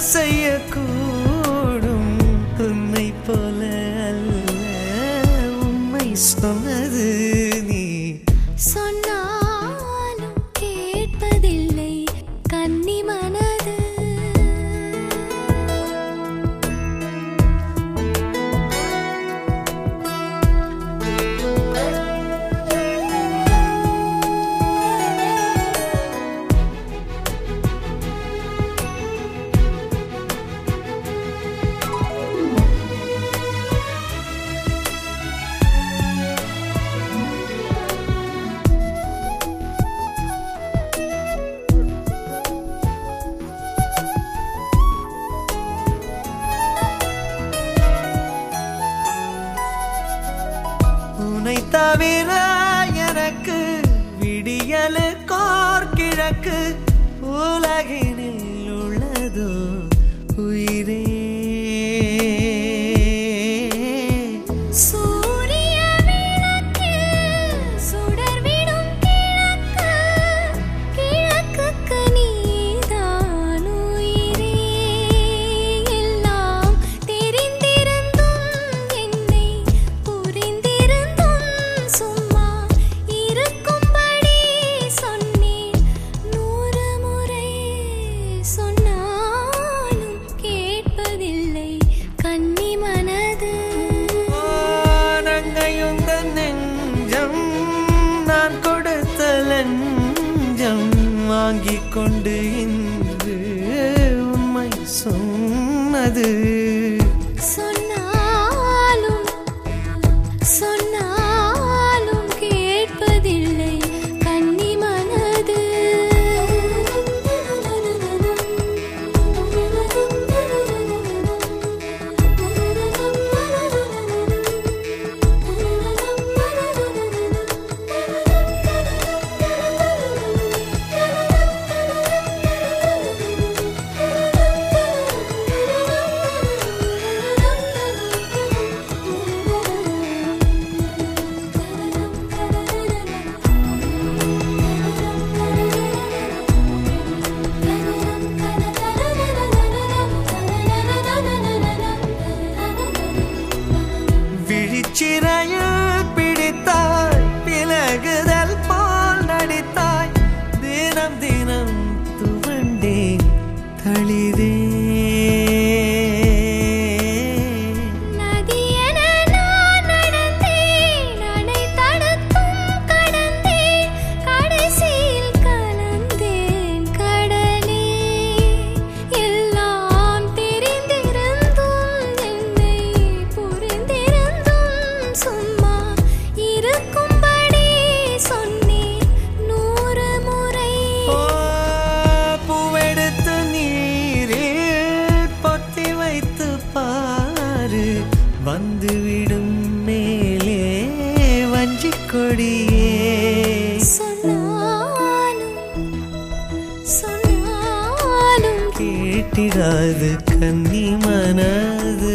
செய்யக்கும் தவிர எனக்கு விடியலு கோர்கிழக்கு உலகின் தாங்கிக் கொண்டு இன்று உண்மை சொன்னது. tirar. வந்துவிடும் மேலே வஞ்சிக் கொடியே. கேட்டிடாது கன்னி மனது.